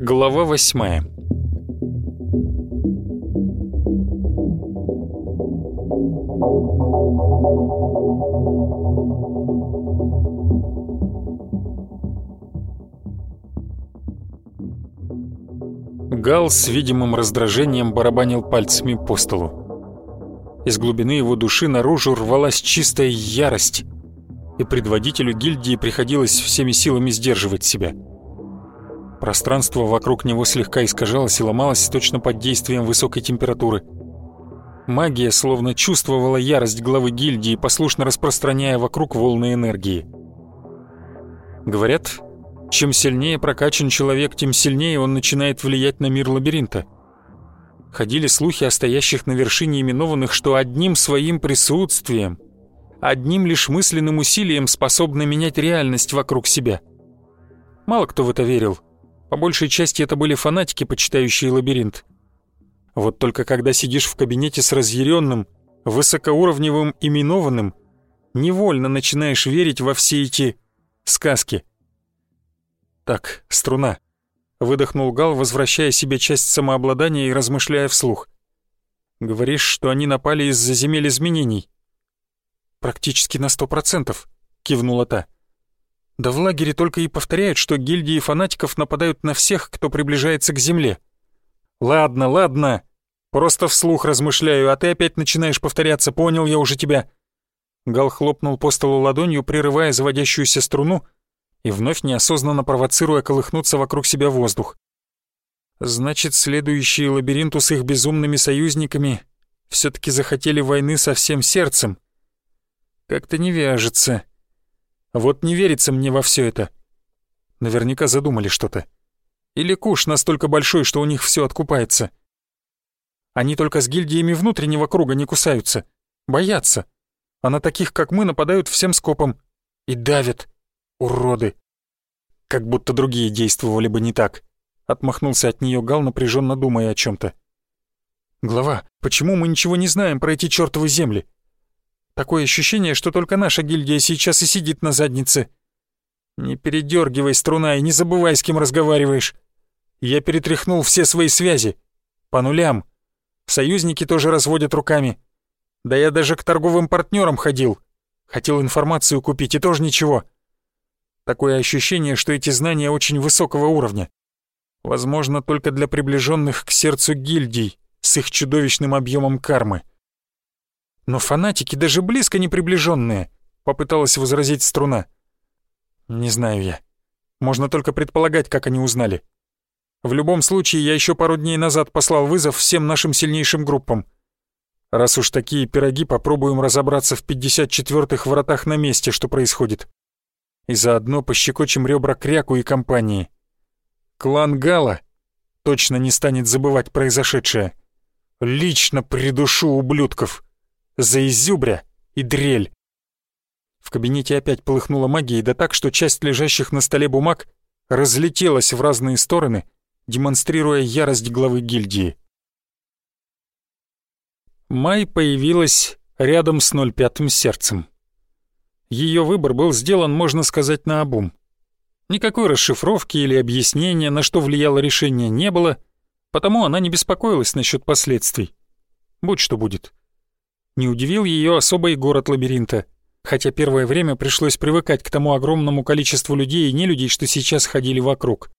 Глава восьмая Гал с видимым раздражением барабанил пальцами по столу. Из глубины его души наружу рвалась чистая ярость, и предводителю гильдии приходилось всеми силами сдерживать себя. Пространство вокруг него слегка искажалось и ломалось точно под действием высокой температуры. Магия словно чувствовала ярость главы гильдии, послушно распространяя вокруг волны энергии. Говорят, чем сильнее прокачан человек, тем сильнее он начинает влиять на мир лабиринта. Ходили слухи о стоящих на вершине именованных, что одним своим присутствием, одним лишь мысленным усилием способны менять реальность вокруг себя. Мало кто в это верил. По большей части это были фанатики, почитающие лабиринт. Вот только когда сидишь в кабинете с разъяренным, высокоуровневым именованным, невольно начинаешь верить во все эти сказки. «Так, струна», — выдохнул Гал, возвращая себе часть самообладания и размышляя вслух. «Говоришь, что они напали из-за земель изменений?» «Практически на сто процентов», — кивнула та. «Да в лагере только и повторяют, что гильдии фанатиков нападают на всех, кто приближается к земле». «Ладно, ладно. Просто вслух размышляю, а ты опять начинаешь повторяться, понял я уже тебя». Гал хлопнул по столу ладонью, прерывая заводящуюся струну, — и вновь неосознанно провоцируя колыхнуться вокруг себя воздух. Значит, следующие лабиринту с их безумными союзниками все таки захотели войны со всем сердцем. Как-то не вяжется. Вот не верится мне во все это. Наверняка задумали что-то. Или куш настолько большой, что у них все откупается. Они только с гильдиями внутреннего круга не кусаются. Боятся. А на таких, как мы, нападают всем скопом. И давят. Уроды! Как будто другие действовали бы не так. Отмахнулся от нее Гал, напряженно думая о чем-то. Глава, почему мы ничего не знаем про эти чертовы земли? Такое ощущение, что только наша гильдия сейчас и сидит на заднице. Не передергивай струна и не забывай, с кем разговариваешь. Я перетряхнул все свои связи. По нулям. Союзники тоже разводят руками. Да я даже к торговым партнерам ходил. Хотел информацию купить, и тоже ничего. Такое ощущение, что эти знания очень высокого уровня. Возможно, только для приближенных к сердцу гильдий с их чудовищным объемом кармы. Но фанатики даже близко не приближенные, попыталась возразить струна. Не знаю я. Можно только предполагать, как они узнали. В любом случае, я еще пару дней назад послал вызов всем нашим сильнейшим группам. Раз уж такие пироги, попробуем разобраться в 54-х вратах на месте, что происходит и заодно пощекочем ребра Кряку и компании. Клан Гала точно не станет забывать произошедшее. Лично придушу ублюдков. За изюбря и дрель. В кабинете опять полыхнула магия, да так, что часть лежащих на столе бумаг разлетелась в разные стороны, демонстрируя ярость главы гильдии. Май появилась рядом с 05-м сердцем. Ее выбор был сделан, можно сказать, наобум. Никакой расшифровки или объяснения, на что влияло решение, не было, потому она не беспокоилась насчет последствий. Будь что будет. Не удивил ее особый город лабиринта, хотя первое время пришлось привыкать к тому огромному количеству людей и нелюдей, что сейчас ходили вокруг.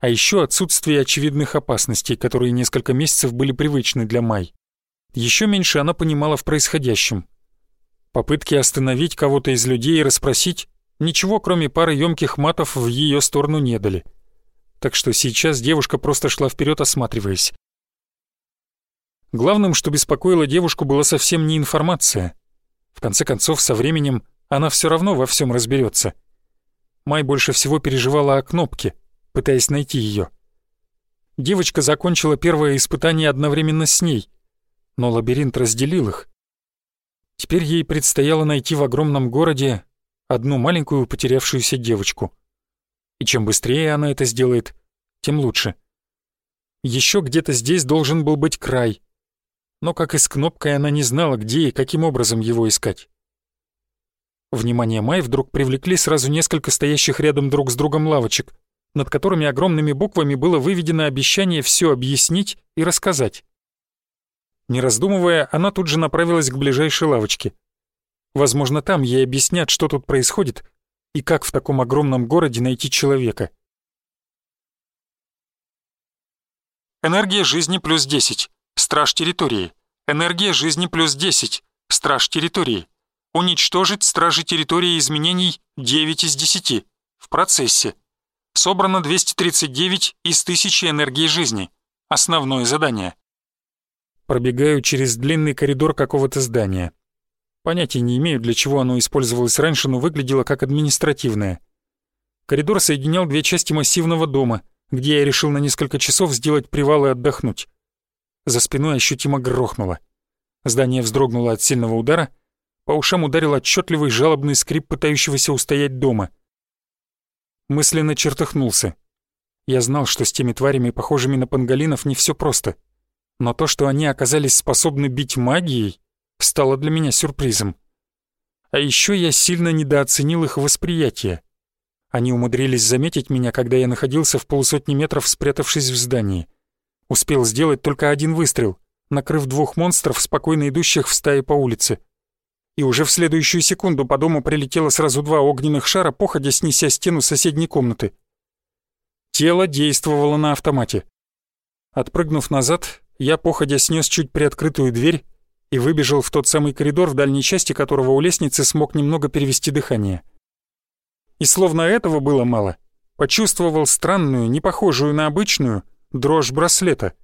А еще отсутствие очевидных опасностей, которые несколько месяцев были привычны для Май. Еще меньше она понимала в происходящем. Попытки остановить кого-то из людей и расспросить ничего, кроме пары ёмких матов, в ее сторону не дали. Так что сейчас девушка просто шла вперед, осматриваясь. Главным, что беспокоило девушку, была совсем не информация. В конце концов, со временем она все равно во всем разберется. Май больше всего переживала о кнопке, пытаясь найти ее. Девочка закончила первое испытание одновременно с ней, но лабиринт разделил их, Теперь ей предстояло найти в огромном городе одну маленькую потерявшуюся девочку. И чем быстрее она это сделает, тем лучше. Еще где-то здесь должен был быть край. но как и с кнопкой она не знала, где и каким образом его искать. Внимание Май вдруг привлекли сразу несколько стоящих рядом друг с другом лавочек, над которыми огромными буквами было выведено обещание все объяснить и рассказать. Не раздумывая, она тут же направилась к ближайшей лавочке. Возможно, там ей объяснят, что тут происходит и как в таком огромном городе найти человека. Энергия жизни плюс 10. Страж территории. Энергия жизни плюс 10. Страж территории. Уничтожить стражи территории изменений 9 из 10. В процессе. Собрано 239 из 1000 энергии жизни. Основное задание. Пробегаю через длинный коридор какого-то здания. Понятия не имею, для чего оно использовалось раньше, но выглядело как административное. Коридор соединял две части массивного дома, где я решил на несколько часов сделать привал и отдохнуть. За спиной ощутимо грохнуло. Здание вздрогнуло от сильного удара, по ушам ударил отчетливый жалобный скрип пытающегося устоять дома. Мысленно чертыхнулся. Я знал, что с теми тварями, похожими на панголинов, не все просто. Но то, что они оказались способны бить магией, стало для меня сюрпризом. А еще я сильно недооценил их восприятие. Они умудрились заметить меня, когда я находился в полусотни метров, спрятавшись в здании. Успел сделать только один выстрел, накрыв двух монстров, спокойно идущих в стае по улице. И уже в следующую секунду по дому прилетело сразу два огненных шара, походя снеся стену соседней комнаты. Тело действовало на автомате. Отпрыгнув назад, я походя снес чуть приоткрытую дверь и выбежал в тот самый коридор, в дальней части которого у лестницы смог немного перевести дыхание. И словно этого было мало, почувствовал странную, не похожую на обычную, дрожь браслета.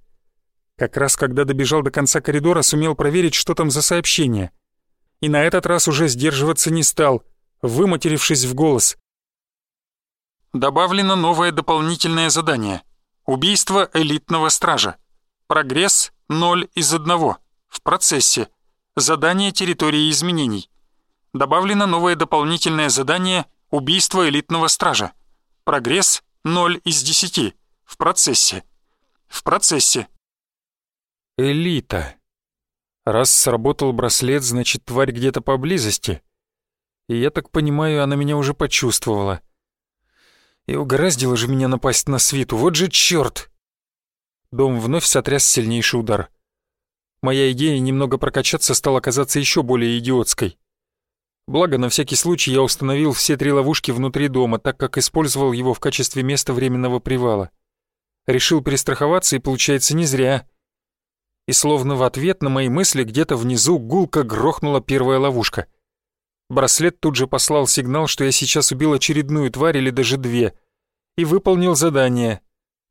Как раз когда добежал до конца коридора, сумел проверить, что там за сообщение. И на этот раз уже сдерживаться не стал, выматерившись в голос. Добавлено новое дополнительное задание. Убийство элитного стража. Прогресс 0 из 1. В процессе. Задание территории изменений. Добавлено новое дополнительное задание «Убийство элитного стража». Прогресс 0 из 10. В процессе. В процессе. Элита. Раз сработал браслет, значит, тварь где-то поблизости. И я так понимаю, она меня уже почувствовала. И угораздило же меня напасть на свиту, вот же чёрт! Дом вновь сотряс сильнейший удар. Моя идея немного прокачаться стала казаться еще более идиотской. Благо, на всякий случай я установил все три ловушки внутри дома, так как использовал его в качестве места временного привала. Решил перестраховаться, и получается не зря. И словно в ответ на мои мысли где-то внизу гулко грохнула первая ловушка. Браслет тут же послал сигнал, что я сейчас убил очередную тварь или даже две, и выполнил задание.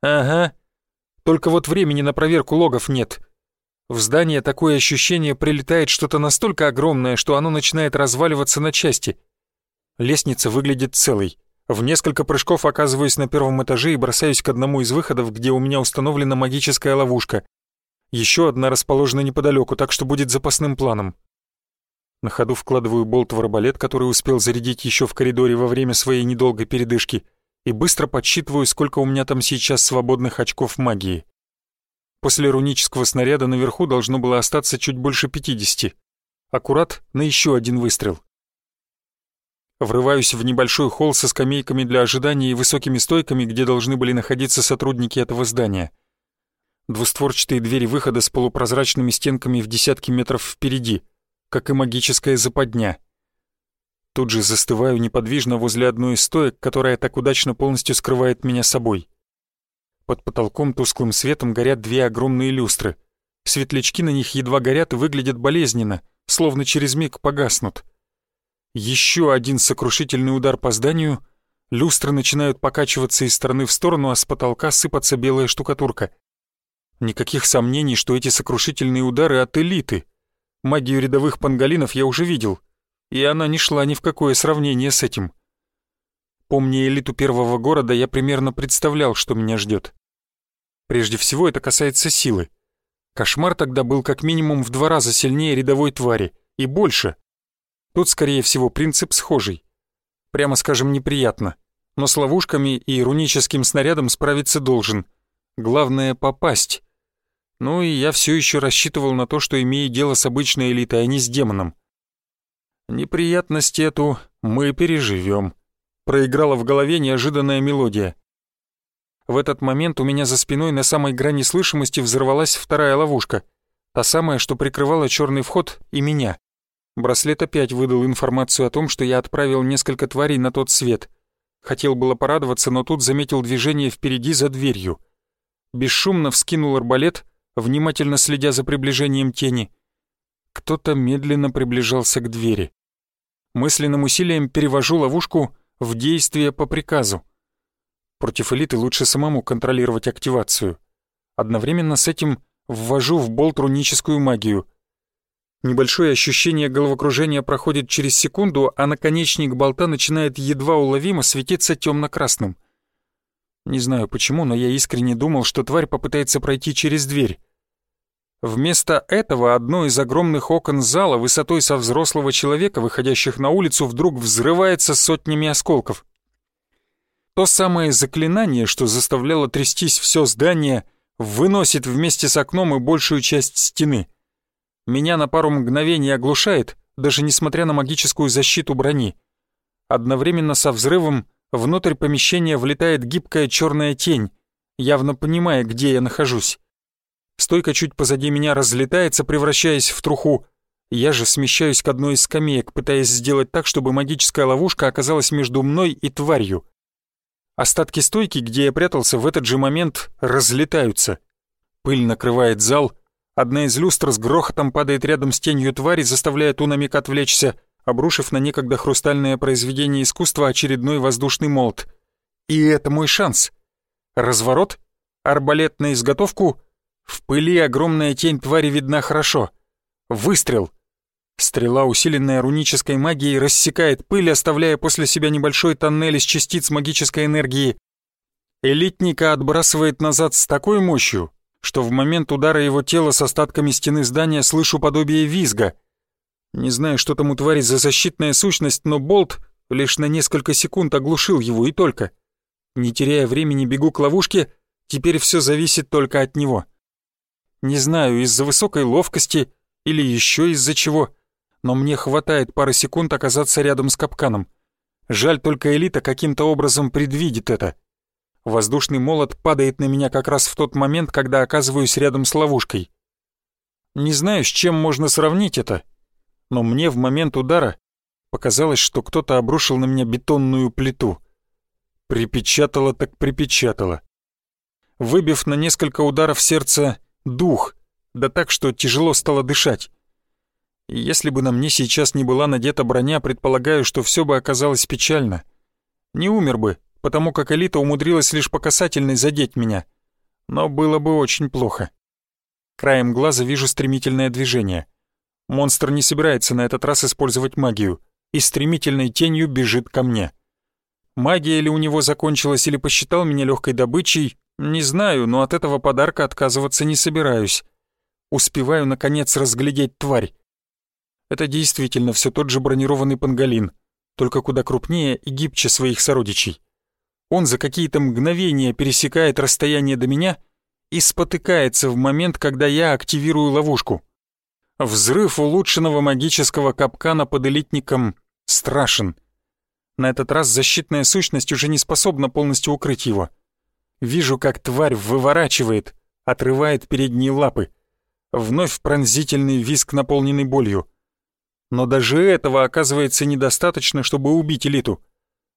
Ага. Только вот времени на проверку логов нет. В здание такое ощущение прилетает что-то настолько огромное, что оно начинает разваливаться на части. Лестница выглядит целой. В несколько прыжков оказываюсь на первом этаже и бросаюсь к одному из выходов, где у меня установлена магическая ловушка. Еще одна расположена неподалеку, так что будет запасным планом. На ходу вкладываю болт в арбалет, который успел зарядить еще в коридоре во время своей недолгой передышки, и быстро подсчитываю, сколько у меня там сейчас свободных очков магии. После рунического снаряда наверху должно было остаться чуть больше 50. Аккурат на еще один выстрел. Врываюсь в небольшой холл со скамейками для ожидания и высокими стойками, где должны были находиться сотрудники этого здания. Двустворчатые двери выхода с полупрозрачными стенками в десятки метров впереди, как и магическая западня. Тут же застываю неподвижно возле одной из стоек, которая так удачно полностью скрывает меня собой. Под потолком тусклым светом горят две огромные люстры. Светлячки на них едва горят и выглядят болезненно, словно через миг погаснут. Еще один сокрушительный удар по зданию. Люстры начинают покачиваться из стороны в сторону, а с потолка сыпаться белая штукатурка. Никаких сомнений, что эти сокрушительные удары от элиты. Магию рядовых панголинов я уже видел, и она не шла ни в какое сравнение с этим. Помня элиту первого города, я примерно представлял, что меня ждет. Прежде всего это касается силы. Кошмар тогда был как минимум в два раза сильнее рядовой твари, и больше. Тут, скорее всего, принцип схожий. Прямо скажем, неприятно. Но с ловушками и руническим снарядом справиться должен. Главное — попасть. Ну и я все еще рассчитывал на то, что имею дело с обычной элитой, а не с демоном. Неприятность эту мы переживем. Проиграла в голове неожиданная мелодия. В этот момент у меня за спиной на самой грани слышимости взорвалась вторая ловушка. Та самая, что прикрывала черный вход и меня. Браслет опять выдал информацию о том, что я отправил несколько тварей на тот свет. Хотел было порадоваться, но тут заметил движение впереди за дверью. Бесшумно вскинул арбалет, внимательно следя за приближением тени. Кто-то медленно приближался к двери. Мысленным усилием перевожу ловушку в действие по приказу. Против элиты лучше самому контролировать активацию. Одновременно с этим ввожу в болт руническую магию. Небольшое ощущение головокружения проходит через секунду, а наконечник болта начинает едва уловимо светиться темно-красным. Не знаю почему, но я искренне думал, что тварь попытается пройти через дверь. Вместо этого одно из огромных окон зала высотой со взрослого человека, выходящих на улицу, вдруг взрывается сотнями осколков. То самое заклинание, что заставляло трястись все здание, выносит вместе с окном и большую часть стены. Меня на пару мгновений оглушает, даже несмотря на магическую защиту брони. Одновременно со взрывом внутрь помещения влетает гибкая черная тень, явно понимая, где я нахожусь. Стойка чуть позади меня разлетается, превращаясь в труху. Я же смещаюсь к одной из скамеек, пытаясь сделать так, чтобы магическая ловушка оказалась между мной и тварью. Остатки стойки, где я прятался, в этот же момент разлетаются. Пыль накрывает зал. Одна из люстр с грохотом падает рядом с тенью твари, заставляя ту на миг отвлечься, обрушив на некогда хрустальное произведение искусства очередной воздушный молот. И это мой шанс. Разворот, арбалет на изготовку — в пыли огромная тень твари видна хорошо. Выстрел. Стрела, усиленная рунической магией, рассекает пыль, оставляя после себя небольшой тоннель из частиц магической энергии. Элитника отбрасывает назад с такой мощью, что в момент удара его тела с остатками стены здания слышу подобие визга. Не знаю, что там у твари за защитная сущность, но болт лишь на несколько секунд оглушил его и только. Не теряя времени, бегу к ловушке, теперь все зависит только от него. Не знаю, из-за высокой ловкости или еще из-за чего, но мне хватает пары секунд оказаться рядом с капканом. Жаль, только элита каким-то образом предвидит это. Воздушный молот падает на меня как раз в тот момент, когда оказываюсь рядом с ловушкой. Не знаю, с чем можно сравнить это, но мне в момент удара показалось, что кто-то обрушил на меня бетонную плиту. Припечатало так припечатало. Выбив на несколько ударов сердца дух, да так, что тяжело стало дышать. И если бы на мне сейчас не была надета броня, предполагаю, что все бы оказалось печально. Не умер бы, потому как элита умудрилась лишь по касательной задеть меня. Но было бы очень плохо. Краем глаза вижу стремительное движение. Монстр не собирается на этот раз использовать магию и стремительной тенью бежит ко мне. Магия ли у него закончилась или посчитал меня легкой добычей, не знаю, но от этого подарка отказываться не собираюсь. Успеваю, наконец, разглядеть тварь. Это действительно все тот же бронированный панголин, только куда крупнее и гибче своих сородичей. Он за какие-то мгновения пересекает расстояние до меня и спотыкается в момент, когда я активирую ловушку. Взрыв улучшенного магического капкана под элитником страшен. На этот раз защитная сущность уже не способна полностью укрыть его. Вижу, как тварь выворачивает, отрывает передние лапы. Вновь пронзительный виск, наполненный болью. Но даже этого оказывается недостаточно, чтобы убить элиту.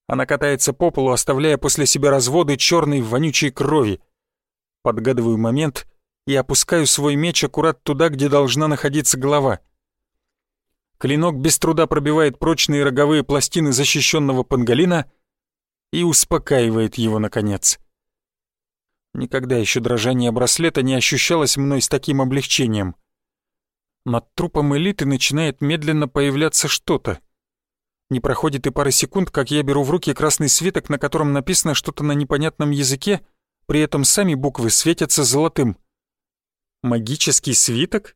Она катается по полу, оставляя после себя разводы черной вонючей крови. Подгадываю момент и опускаю свой меч аккурат туда, где должна находиться голова. Клинок без труда пробивает прочные роговые пластины защищенного панголина и успокаивает его, наконец. Никогда еще дрожание браслета не ощущалось мной с таким облегчением. Над трупом элиты начинает медленно появляться что-то. Не проходит и пары секунд, как я беру в руки красный свиток, на котором написано что-то на непонятном языке, при этом сами буквы светятся золотым. Магический свиток?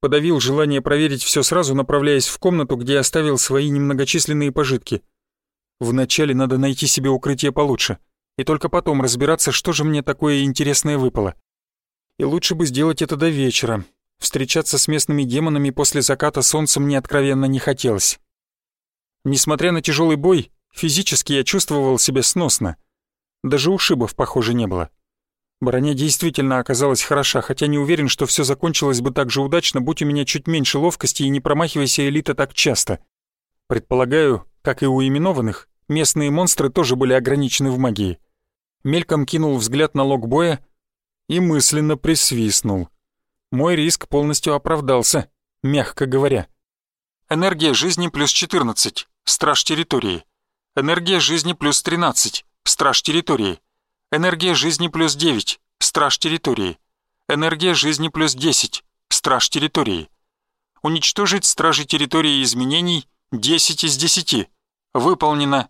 Подавил желание проверить все сразу, направляясь в комнату, где оставил свои немногочисленные пожитки. Вначале надо найти себе укрытие получше — и только потом разбираться, что же мне такое интересное выпало. И лучше бы сделать это до вечера. Встречаться с местными демонами после заката солнца мне откровенно не хотелось. Несмотря на тяжелый бой, физически я чувствовал себя сносно. Даже ушибов, похоже, не было. Броня действительно оказалась хороша, хотя не уверен, что все закончилось бы так же удачно, будь у меня чуть меньше ловкости и не промахивайся элита так часто. Предполагаю, как и у именованных, местные монстры тоже были ограничены в магии. Мельком кинул взгляд на лог боя и мысленно присвистнул. Мой риск полностью оправдался, мягко говоря. Энергия жизни плюс 14, страж территории. Энергия жизни плюс 13, страж территории. Энергия жизни плюс 9. Страж территории. Энергия жизни плюс 10. Страж территории. Уничтожить стражи территории изменений 10 из 10. Выполнено.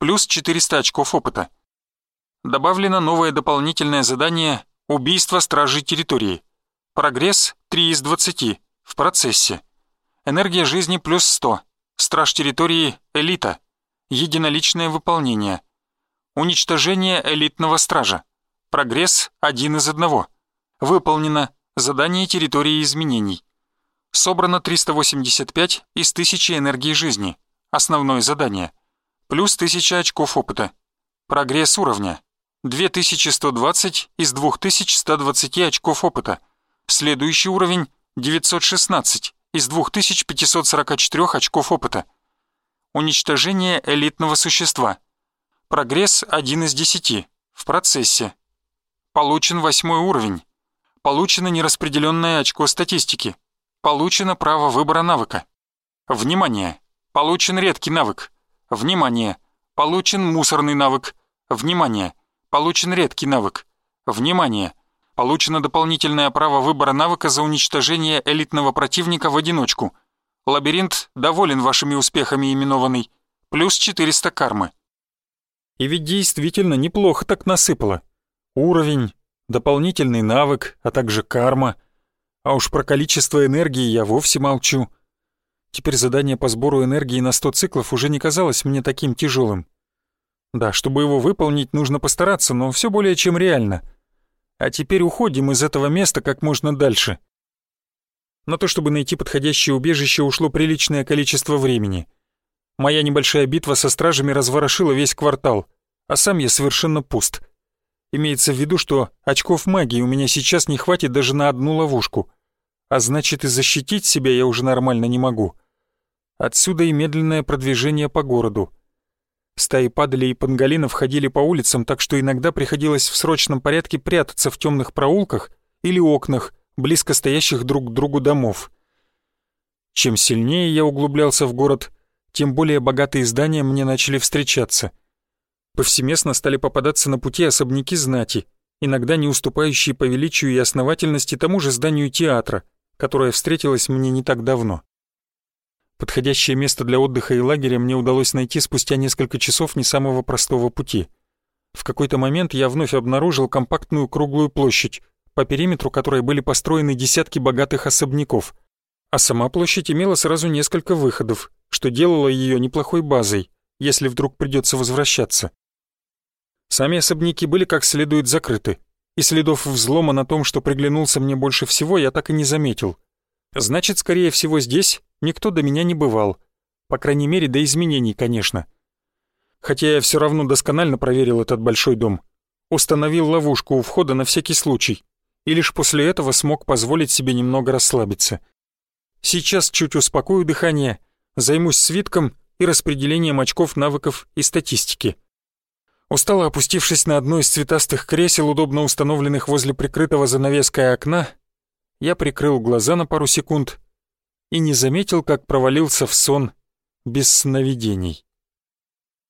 Плюс 400 очков опыта. Добавлено новое дополнительное задание «Убийство стражей территории». Прогресс 3 из 20. В процессе. Энергия жизни плюс 100. Страж территории «Элита». Единоличное выполнение. Уничтожение элитного стража. Прогресс один из одного. Выполнено. Задание территории изменений. Собрано 385 из 1000 энергии жизни. Основное задание. Плюс 1000 очков опыта. Прогресс уровня. 2120 из 2120 очков опыта. Следующий уровень 916 из 2544 очков опыта. Уничтожение элитного существа. Прогресс 1 из 10. В процессе. Получен восьмой уровень. Получено нераспределенное очко статистики. Получено право выбора навыка. Внимание! Получен редкий навык. Внимание! Получен мусорный навык. Внимание! Получен редкий навык. Внимание! Получено дополнительное право выбора навыка за уничтожение элитного противника в одиночку. Лабиринт доволен вашими успехами именованный. Плюс 400 кармы. И ведь действительно неплохо так насыпало. Уровень, дополнительный навык, а также карма. А уж про количество энергии я вовсе молчу. Теперь задание по сбору энергии на 100 циклов уже не казалось мне таким тяжелым. Да, чтобы его выполнить, нужно постараться, но все более чем реально. А теперь уходим из этого места как можно дальше. На то, чтобы найти подходящее убежище, ушло приличное количество времени — Моя небольшая битва со стражами разворошила весь квартал, а сам я совершенно пуст. Имеется в виду, что очков магии у меня сейчас не хватит даже на одну ловушку. А значит, и защитить себя я уже нормально не могу. Отсюда и медленное продвижение по городу. Стаи падали и панголинов ходили по улицам, так что иногда приходилось в срочном порядке прятаться в темных проулках или окнах, близко стоящих друг к другу домов. Чем сильнее я углублялся в город, тем более богатые здания мне начали встречаться. Повсеместно стали попадаться на пути особняки знати, иногда не уступающие по величию и основательности тому же зданию театра, которое встретилось мне не так давно. Подходящее место для отдыха и лагеря мне удалось найти спустя несколько часов не самого простого пути. В какой-то момент я вновь обнаружил компактную круглую площадь, по периметру которой были построены десятки богатых особняков, а сама площадь имела сразу несколько выходов, что делало ее неплохой базой, если вдруг придется возвращаться. Сами особняки были как следует закрыты, и следов взлома на том, что приглянулся мне больше всего, я так и не заметил. Значит, скорее всего, здесь никто до меня не бывал. По крайней мере, до изменений, конечно. Хотя я все равно досконально проверил этот большой дом. Установил ловушку у входа на всякий случай. И лишь после этого смог позволить себе немного расслабиться. Сейчас чуть успокою дыхание — займусь свитком и распределением очков навыков и статистики. Устало опустившись на одно из цветастых кресел, удобно установленных возле прикрытого занавеской окна, я прикрыл глаза на пару секунд и не заметил, как провалился в сон без сновидений.